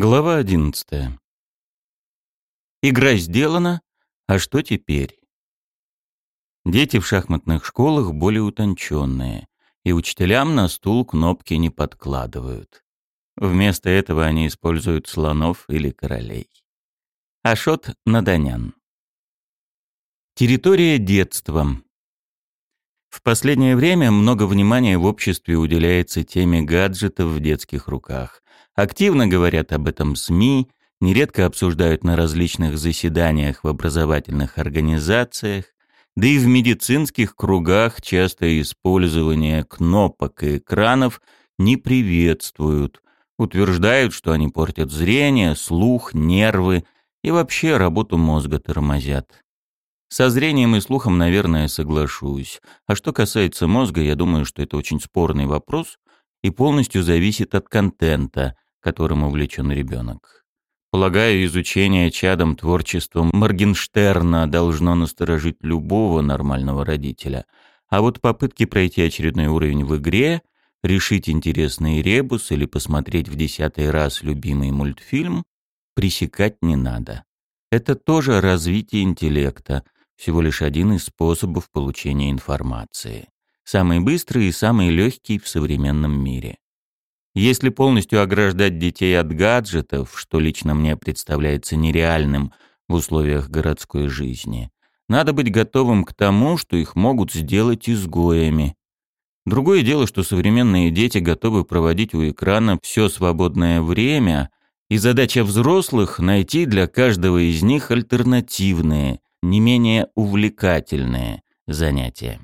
Глава одиннадцатая. Игра сделана, а что теперь? Дети в шахматных школах более утонченные, и учителям на стул кнопки не подкладывают. Вместо этого они используют слонов или королей. Ашот Наданян. Территория детства. В последнее время много внимания в обществе уделяется теме гаджетов в детских руках. Активно говорят об этом СМИ, нередко обсуждают на различных заседаниях в образовательных организациях, да и в медицинских кругах часто использование кнопок и экранов не приветствуют, утверждают, что они портят зрение, слух, нервы и вообще работу мозга тормозят. Со зрением и слухом, наверное, соглашусь. А что касается мозга, я думаю, что это очень спорный вопрос и полностью зависит от контента – которым увлечен ребенок. Полагаю, изучение чадом творчеством Моргенштерна должно насторожить любого нормального родителя. А вот попытки пройти очередной уровень в игре, решить интересный ребус или посмотреть в десятый раз любимый мультфильм пресекать не надо. Это тоже развитие интеллекта, всего лишь один из способов получения информации. Самый быстрый и самый легкий в современном мире. Если полностью ограждать детей от гаджетов, что лично мне представляется нереальным в условиях городской жизни, надо быть готовым к тому, что их могут сделать изгоями. Другое дело, что современные дети готовы проводить у экрана все свободное время, и задача взрослых — найти для каждого из них альтернативные, не менее увлекательные занятия.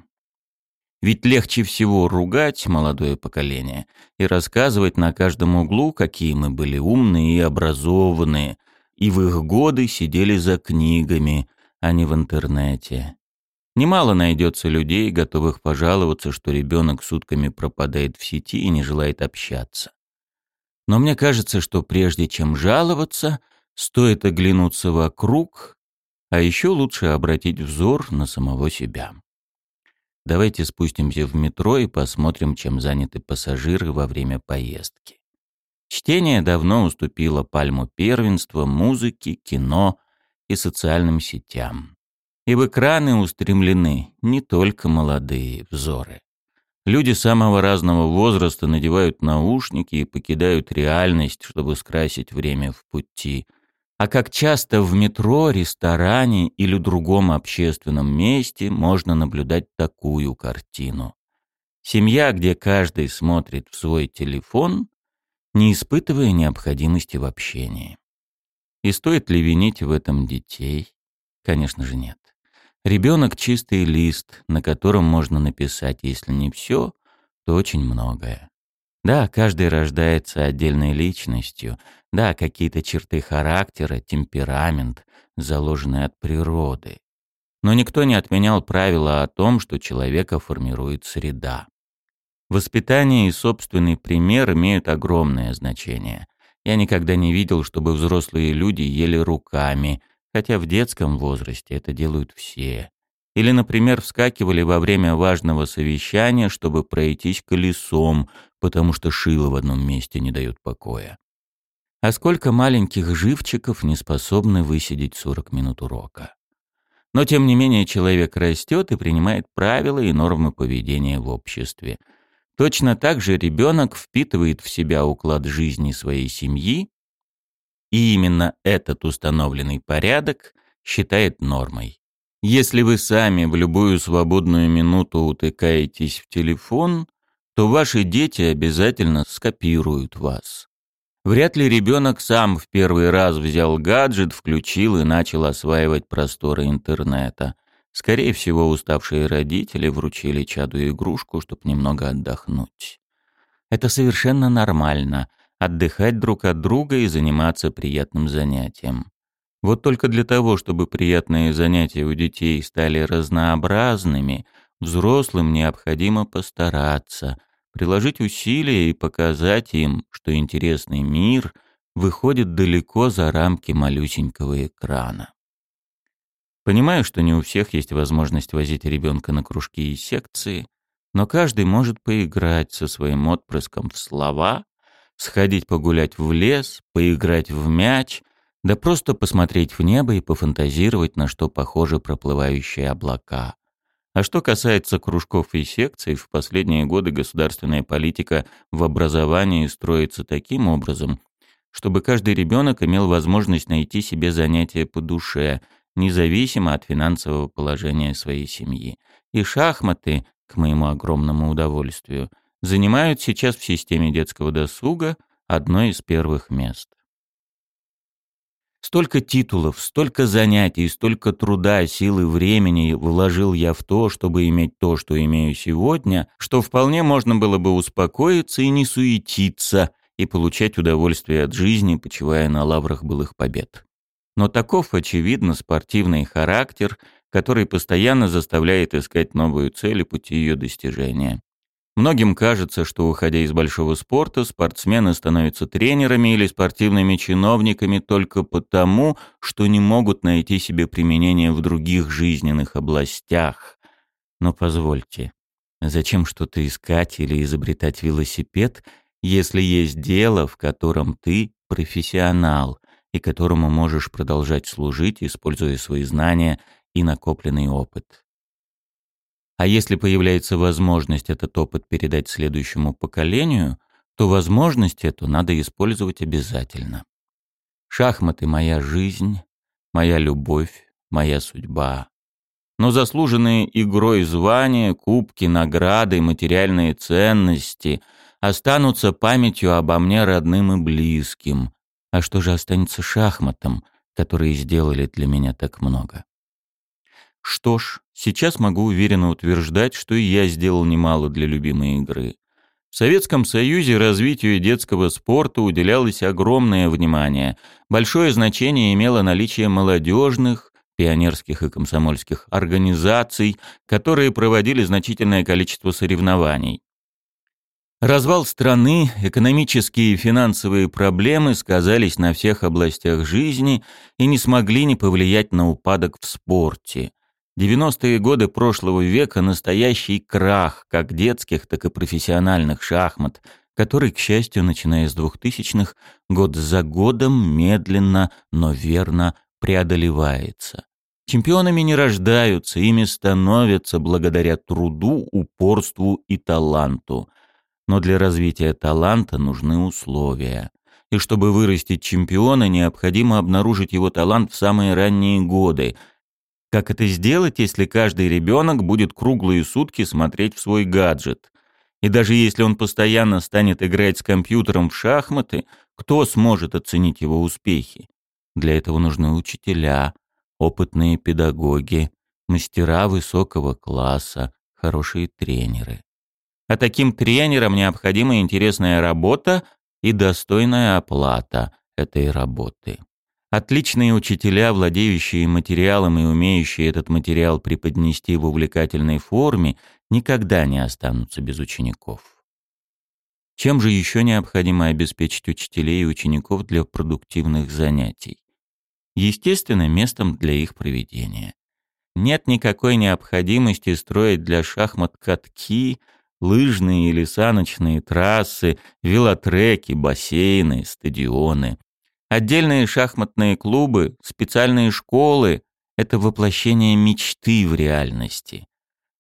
Ведь легче всего ругать молодое поколение и рассказывать на каждом углу, какие мы были умные и образованные, и в их годы сидели за книгами, а не в интернете. Немало найдется людей, готовых пожаловаться, что ребенок сутками пропадает в сети и не желает общаться. Но мне кажется, что прежде чем жаловаться, стоит оглянуться вокруг, а еще лучше обратить взор на самого себя. Давайте спустимся в метро и посмотрим, чем заняты пассажиры во время поездки. Чтение давно уступило пальму первенства музыке, кино и социальным сетям. И в экраны устремлены не только молодые взоры. Люди самого разного возраста надевают наушники и покидают реальность, чтобы скрасить время в пути – а как часто в метро, ресторане или другом общественном месте можно наблюдать такую картину. Семья, где каждый смотрит в свой телефон, не испытывая необходимости в общении. И стоит ли винить в этом детей? Конечно же нет. Ребенок — чистый лист, на котором можно написать, если не все, то очень многое. Да, каждый рождается отдельной личностью. Да, какие-то черты характера, темперамент, заложенные от природы. Но никто не отменял правила о том, что человека формирует среда. Воспитание и собственный пример имеют огромное значение. Я никогда не видел, чтобы взрослые люди ели руками, хотя в детском возрасте это делают все. Или, например, вскакивали во время важного совещания, чтобы пройтись колесом, потому что шило в одном месте не дает покоя. А сколько маленьких живчиков не способны высидеть 40 минут урока. Но, тем не менее, человек растет и принимает правила и нормы поведения в обществе. Точно так же ребенок впитывает в себя уклад жизни своей семьи, и именно этот установленный порядок считает нормой. Если вы сами в любую свободную минуту утыкаетесь в телефон, то ваши дети обязательно скопируют вас. Вряд ли ребенок сам в первый раз взял гаджет, включил и начал осваивать просторы интернета. Скорее всего, уставшие родители вручили чаду игрушку, чтобы немного отдохнуть. Это совершенно нормально — отдыхать друг от друга и заниматься приятным занятием. Вот только для того, чтобы приятные занятия у детей стали разнообразными, взрослым необходимо постараться, приложить усилия и показать им, что интересный мир выходит далеко за рамки малюсенького экрана. Понимаю, что не у всех есть возможность возить ребенка на кружки и секции, но каждый может поиграть со своим отпрыском в слова, сходить погулять в лес, поиграть в мяч, да просто посмотреть в небо и пофантазировать, на что похожи проплывающие облака. А что касается кружков и секций, в последние годы государственная политика в образовании строится таким образом, чтобы каждый ребенок имел возможность найти себе занятие по душе, независимо от финансового положения своей семьи. И шахматы, к моему огромному удовольствию, занимают сейчас в системе детского досуга одно из первых мест. Столько титулов, столько занятий, столько труда, силы, времени вложил я в то, чтобы иметь то, что имею сегодня, что вполне можно было бы успокоиться и не суетиться, и получать удовольствие от жизни, почивая на лаврах былых побед. Но таков, очевидно, спортивный характер, который постоянно заставляет искать новую цель и пути ее достижения. Многим кажется, что, уходя из большого спорта, спортсмены становятся тренерами или спортивными чиновниками только потому, что не могут найти себе применение в других жизненных областях. Но позвольте, зачем что-то искать или изобретать велосипед, если есть дело, в котором ты профессионал и которому можешь продолжать служить, используя свои знания и накопленный опыт? А если появляется возможность этот опыт передать следующему поколению, то возможность эту надо использовать обязательно. Шахматы — моя жизнь, моя любовь, моя судьба. Но заслуженные игрой звания, кубки, награды, материальные ценности останутся памятью обо мне родным и близким. А что же останется шахматом, которые сделали для меня так много? Что ж, сейчас могу уверенно утверждать, что и я сделал немало для любимой игры. В Советском Союзе развитию детского спорта уделялось огромное внимание. Большое значение имело наличие молодежных, пионерских и комсомольских организаций, которые проводили значительное количество соревнований. Развал страны, экономические и финансовые проблемы сказались на всех областях жизни и не смогли не повлиять на упадок в спорте. 90-е годы прошлого века настоящий крах как детских, так и профессиональных шахмат, который, к счастью, начиная с 2000-х, год за годом медленно, но верно преодолевается. Чемпионами не рождаются, ими становятся благодаря труду, упорству и таланту. Но для развития таланта нужны условия. И чтобы вырастить чемпиона, необходимо обнаружить его талант в самые ранние годы – как это сделать, если каждый ребенок будет круглые сутки смотреть в свой гаджет? И даже если он постоянно станет играть с компьютером в шахматы, кто сможет оценить его успехи? Для этого нужны учителя, опытные педагоги, мастера высокого класса, хорошие тренеры. А таким тренерам необходима интересная работа и достойная оплата этой работы. Отличные учителя, владеющие материалом и умеющие этот материал преподнести в увлекательной форме, никогда не останутся без учеников. Чем же еще необходимо обеспечить учителей и учеников для продуктивных занятий? Естественно, местом для их проведения. Нет никакой необходимости строить для шахмат катки, лыжные или саночные трассы, велотреки, бассейны, стадионы. Отдельные шахматные клубы, специальные школы — это воплощение мечты в реальности.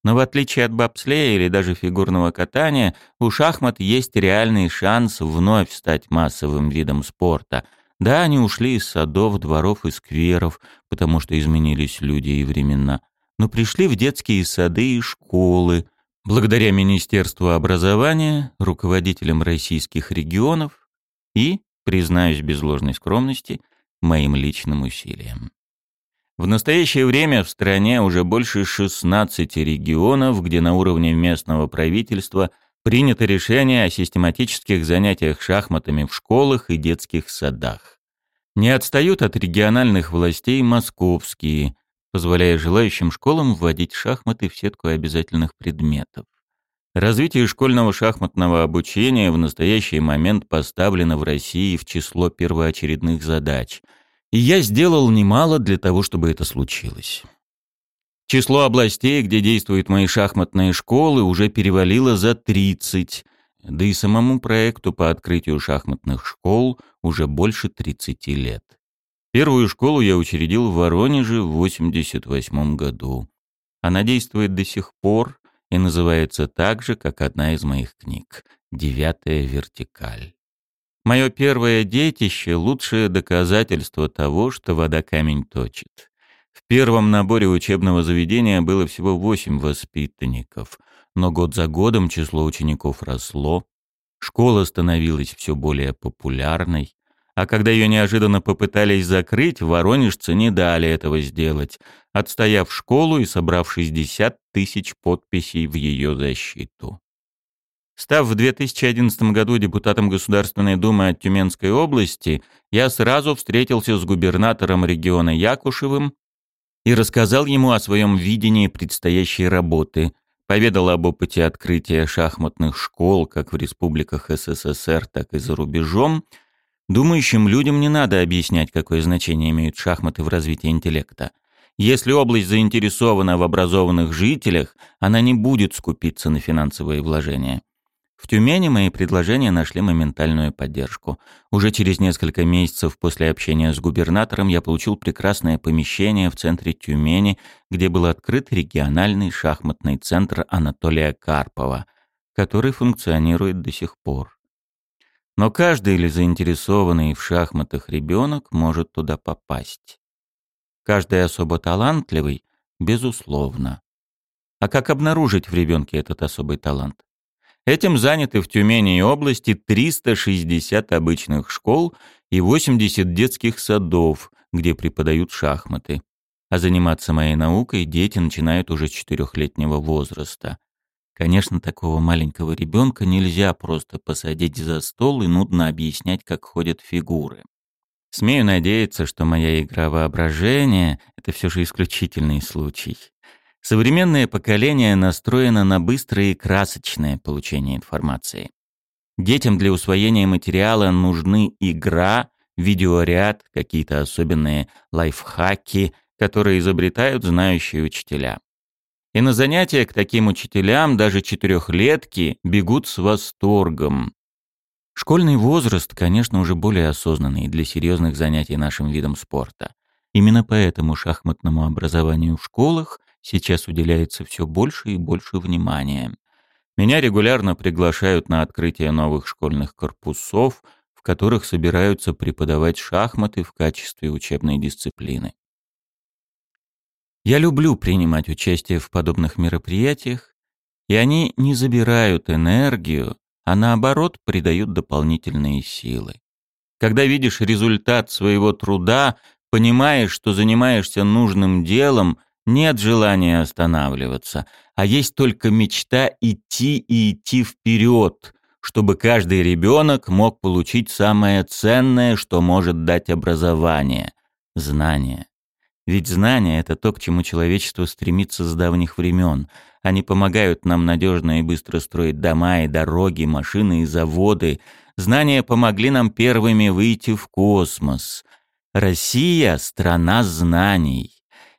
Но в отличие от бобслея или даже фигурного катания, у шахмат есть реальный шанс вновь стать массовым видом спорта. Да, они ушли из садов, дворов и скверов, потому что изменились люди и времена, но пришли в детские сады и школы, благодаря Министерству образования, руководителям российских регионов и признаюсь без ложной скромности, моим личным усилием. В настоящее время в стране уже больше 16 регионов, где на уровне местного правительства принято решение о систематических занятиях шахматами в школах и детских садах. Не отстают от региональных властей московские, позволяя желающим школам вводить шахматы в сетку обязательных предметов. Развитие школьного шахматного обучения в настоящий момент поставлено в России в число первоочередных задач. И я сделал немало для того, чтобы это случилось. Число областей, где действуют мои шахматные школы, уже перевалило за 30. да и самому проекту по открытию шахматных школ уже больше 30 лет. Первую школу я учредил в Воронеже в 88 году. Она действует до сих пор и называется так же, как одна из моих книг «Девятая вертикаль». Мое первое детище — лучшее доказательство того, что вода камень точит. В первом наборе учебного заведения было всего восемь воспитанников, но год за годом число учеников росло, школа становилась все более популярной, а когда ее неожиданно попытались закрыть, воронежцы не дали этого сделать, отстояв школу и собрав 60 тысяч подписей в ее защиту. Став в 2011 году депутатом Государственной Думы от Тюменской области, я сразу встретился с губернатором региона Якушевым и рассказал ему о своем видении предстоящей работы, поведал об опыте открытия шахматных школ как в республиках СССР, так и за рубежом – Думающим людям не надо объяснять, какое значение имеют шахматы в развитии интеллекта. Если область заинтересована в образованных жителях, она не будет скупиться на финансовые вложения. В Тюмени мои предложения нашли моментальную поддержку. Уже через несколько месяцев после общения с губернатором я получил прекрасное помещение в центре Тюмени, где был открыт региональный шахматный центр Анатолия Карпова, который функционирует до сих пор. Но каждый или заинтересованный в шахматах ребенок может туда попасть. Каждый особо талантливый, безусловно. А как обнаружить в ребенке этот особый талант? Этим заняты в Тюмени и области 360 обычных школ и 80 детских садов, где преподают шахматы. А заниматься моей наукой дети начинают уже с четырехлетнего возраста. Конечно, такого маленького ребенка нельзя просто посадить за стол и нудно объяснять, как ходят фигуры. Смею надеяться, что моя игра воображения — это все же исключительный случай. Современное поколение настроено на быстрое и красочное получение информации. Детям для усвоения материала нужны игра, видеоряд, какие-то особенные лайфхаки, которые изобретают знающие учителя. И на занятия к таким учителям даже четырехлетки бегут с восторгом. Школьный возраст, конечно, уже более осознанный для серьезных занятий нашим видом спорта. Именно поэтому шахматному образованию в школах сейчас уделяется все больше и больше внимания. Меня регулярно приглашают на открытие новых школьных корпусов, в которых собираются преподавать шахматы в качестве учебной дисциплины. Я люблю принимать участие в подобных мероприятиях, и они не забирают энергию, а наоборот придают дополнительные силы. Когда видишь результат своего труда, понимаешь, что занимаешься нужным делом, нет желания останавливаться, а есть только мечта идти и идти вперед, чтобы каждый ребенок мог получить самое ценное, что может дать образование – знание. Ведь знания — это то, к чему человечество стремится с давних времен. Они помогают нам надежно и быстро строить дома и дороги, машины и заводы. Знания помогли нам первыми выйти в космос. Россия — страна знаний.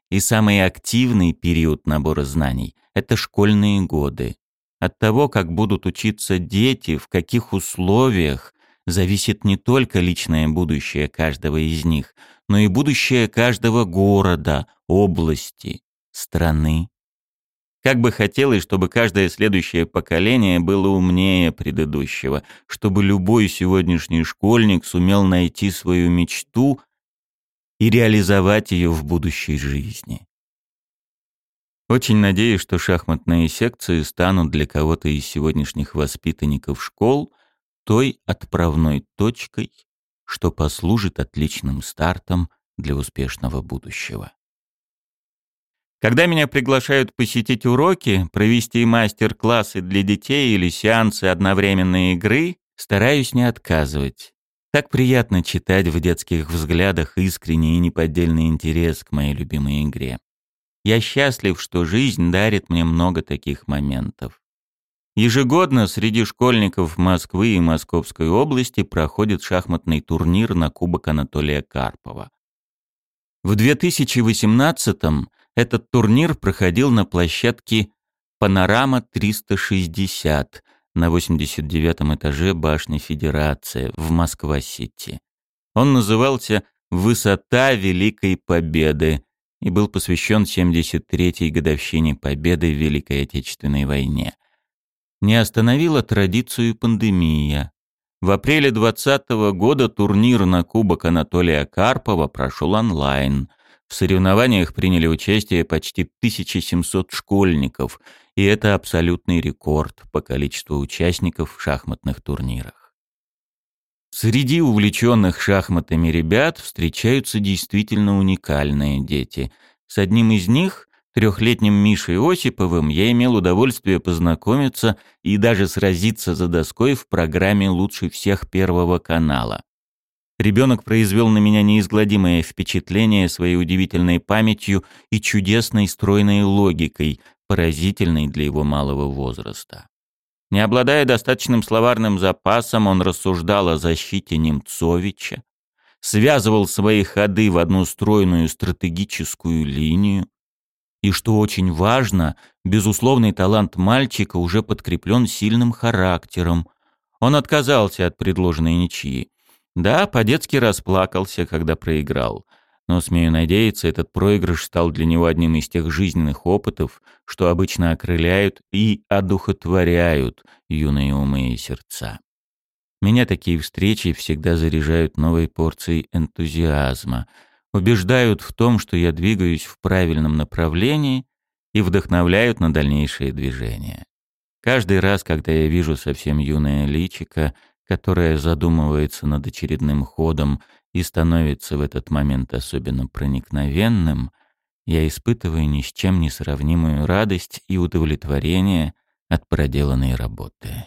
И самый активный период набора знаний — это школьные годы. От того, как будут учиться дети, в каких условиях, зависит не только личное будущее каждого из них — но и будущее каждого города, области, страны. Как бы хотелось, чтобы каждое следующее поколение было умнее предыдущего, чтобы любой сегодняшний школьник сумел найти свою мечту и реализовать ее в будущей жизни. Очень надеюсь, что шахматные секции станут для кого-то из сегодняшних воспитанников школ той отправной точкой, что послужит отличным стартом для успешного будущего. Когда меня приглашают посетить уроки, провести мастер-классы для детей или сеансы одновременной игры, стараюсь не отказывать. Так приятно читать в детских взглядах искренний и неподдельный интерес к моей любимой игре. Я счастлив, что жизнь дарит мне много таких моментов. Ежегодно среди школьников Москвы и Московской области проходит шахматный турнир на Кубок Анатолия Карпова. В 2018-м этот турнир проходил на площадке «Панорама 360», на 89 этаже башни Федерация в Москва-Сити. Он назывался «Высота Великой Победы» и был посвящен 73-й годовщине Победы в Великой Отечественной войне. Не остановила традицию пандемия. В апреле 2020 года турнир на Кубок Анатолия Карпова прошел онлайн. В соревнованиях приняли участие почти 1700 школьников, и это абсолютный рекорд по количеству участников в шахматных турнирах. Среди увлеченных шахматами ребят встречаются действительно уникальные дети. С одним из них, трехлетним Мишей Осиповым, я имел удовольствие познакомиться и даже сразиться за доской в программе «Лучше всех» Первого канала. Ребенок произвел на меня неизгладимое впечатление своей удивительной памятью и чудесной стройной логикой, поразительной для его малого возраста. Не обладая достаточным словарным запасом, он рассуждал о защите Немцовича, связывал свои ходы в одну стройную стратегическую линию, и, что очень важно, безусловный талант мальчика уже подкреплен сильным характером. Он отказался от предложенной ничьи. Да, по-детски расплакался, когда проиграл. Но, смею надеяться, этот проигрыш стал для него одним из тех жизненных опытов, что обычно окрыляют и одухотворяют юные умы и сердца. Меня такие встречи всегда заряжают новой порцией энтузиазма, убеждают в том, что я двигаюсь в правильном направлении и вдохновляют на дальнейшие движения. Каждый раз, когда я вижу совсем юное личико, которая задумывается над очередным ходом и становится в этот момент особенно проникновенным, я испытываю ни с чем не сравнимую радость и удовлетворение от проделанной работы.